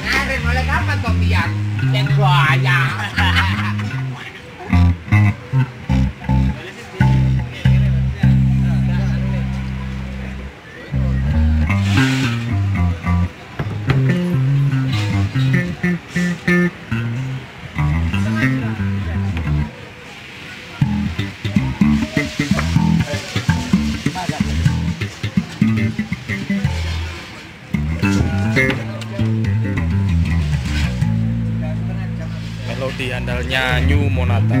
Ngarin mulai kapan kok biar? Dan buaya. melodi andalnya New Monata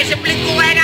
ese plico era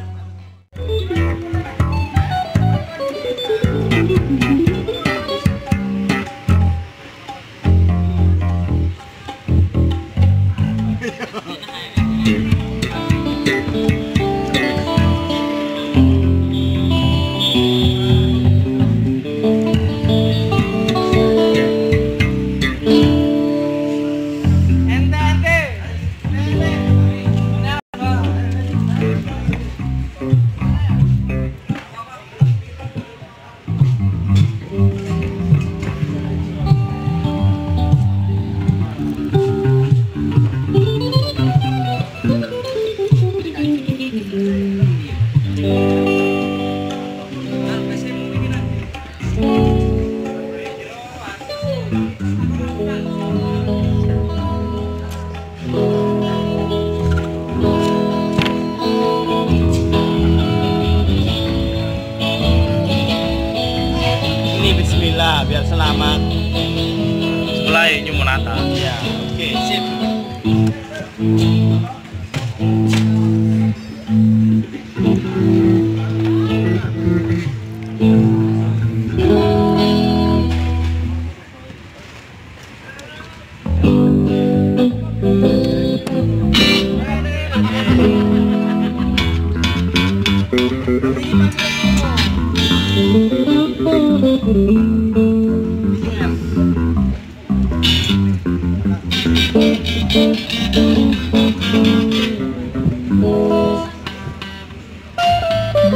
Alhamdulillah biar selamat. Sebelah nyumun atas. Ya, oke, okay, sip. thank you